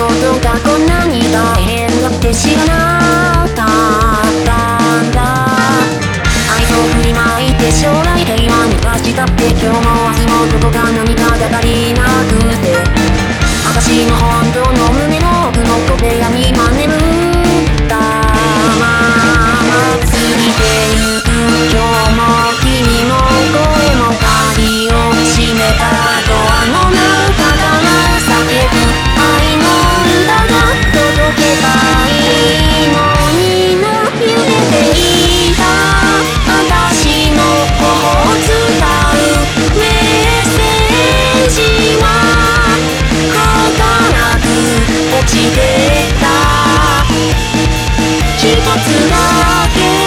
ことがこんなに大変だって知らなかったんだ。愛想振りまいて将来で今に出したって今日も明日もどこか何かが足りなくて。私の方ちてた。一つだけ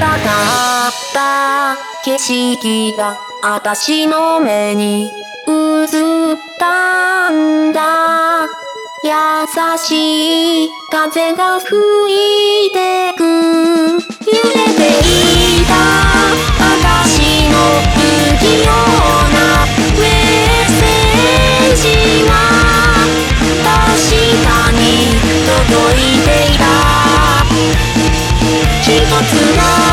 たかった景色が私の目に映ったんだ。優しい風が吹いてく。揺れていた私の不器用なメッセージは確かに届いていた。一つの